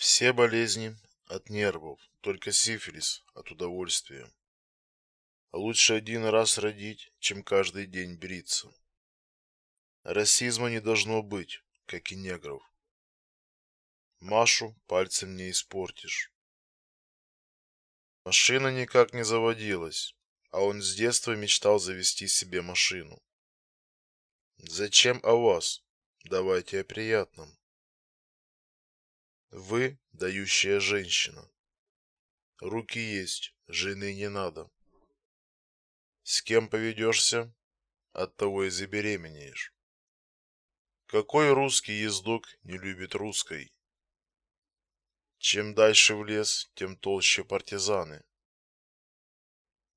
Все болезни от нервов, только сифилис от удовольствия. Лучше один раз родить, чем каждый день бриться. Расизма не должно быть, как и негров. Машу пальцем не испортишь. Машина никак не заводилась, а он с детства мечтал завести себе машину. Зачем о вас? Давайте о приятном. Вы дающая женщина. Руки есть, жены не надо. С кем поведешься, от того и забеременеешь. Какой русский ездок не любит русской? Чем дальше в лес, тем толще партизаны.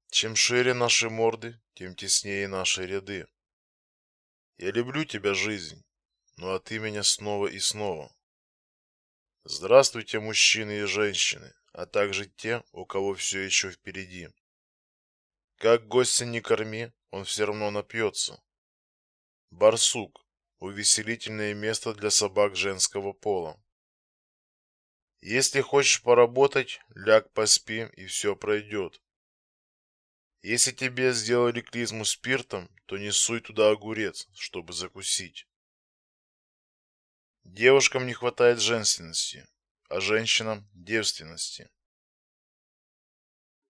Чем шире наши морды, тем теснее наши ряды. Я люблю тебя, жизнь, ну а ты меня снова и снова. Здравствуйте, мужчины и женщины, а также те, у кого все еще впереди. Как гостя не корми, он все равно напьется. Барсук увеселительное место для собак женского пола. Если хочешь поработать, ляг поспи и все пройдет. Если тебе сделали клизму спиртом, то не суй туда огурец, чтобы закусить. Девушкам не хватает женственности, а женщинам девственности.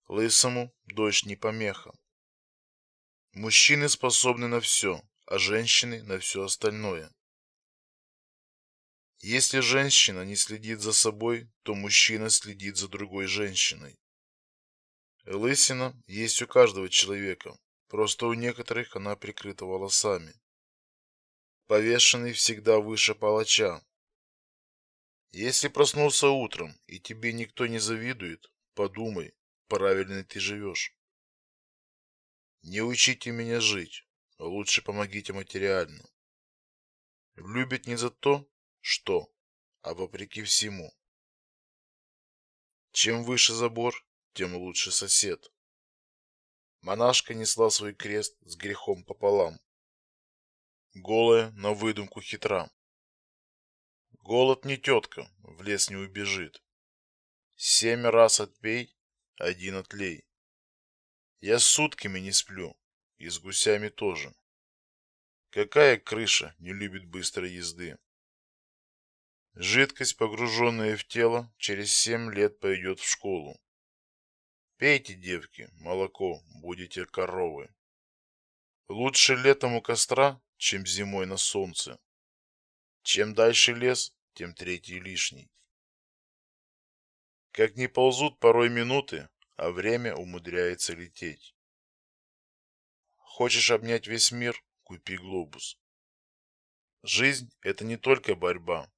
Лысому дождь не помеха. Мужчины способны на все, а женщины на все остальное. Если женщина не следит за собой, то мужчина следит за другой женщиной. Лысина есть у каждого человека, просто у некоторых она прикрыта волосами. Повешенный всегда выше палача. Если проснулся утром и тебе никто не завидует, подумай, правильно ты живешь. Не учите меня жить, лучше помогите материально. Любят не за то, что, а вопреки всему. Чем выше забор, тем лучше сосед. Монашка несла свой крест с грехом пополам голая на выдумку хитра. Голод не тетка, в лес не убежит. Семь раз отпей, один отлей. Я сутками не сплю, и с гусями тоже. Какая крыша не любит быстрой езды? Жидкость, погруженная в тело, через семь лет пойдет в школу. Пейте, девки, молоко, будете коровы. Лучше летом у костра, чем зимой на солнце. Чем дальше лес, тем третий лишний. Как не ползут порой минуты, а время умудряется лететь. Хочешь обнять весь мир, купи глобус. Жизнь это не только борьба,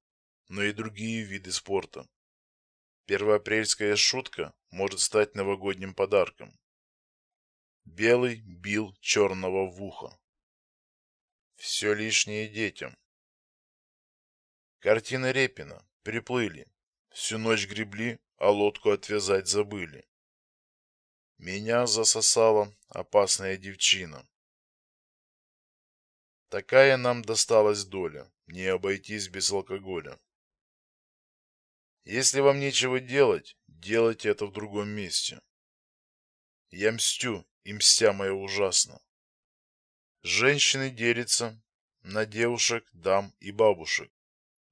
но и другие виды спорта. Первоапрельская шутка может стать новогодним подарком. Белый бил черного в ухо. Все лишнее детям. Картины Репина приплыли. Всю ночь гребли, а лодку отвязать забыли. Меня засосала опасная девчина. Такая нам досталась доля, не обойтись без алкоголя. Если вам нечего делать, делайте это в другом месте. Я мстю, и мстя моя ужасна. Женщины делятся на девушек, дам и бабушек.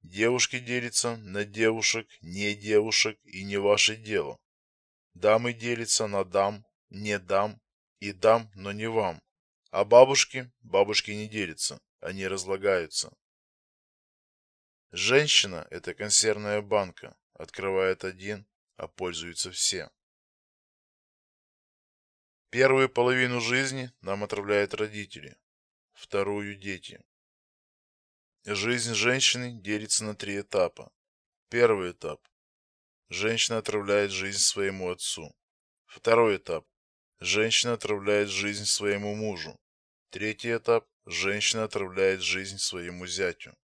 Девушки делятся на девушек, не девушек и не ваше дело. Дамы делятся на дам, не дам и дам, но не вам. А бабушки, бабушки не делятся, они разлагаются. Женщина это консервная банка, открывает один, а пользуются все. Первую половину жизни нам отравляют родители, вторую дети. Жизнь женщины делится на три этапа. Первый этап. Женщина отравляет жизнь своему отцу. Второй этап. Женщина отравляет жизнь своему мужу. Третий этап. Женщина отравляет жизнь своему зятю.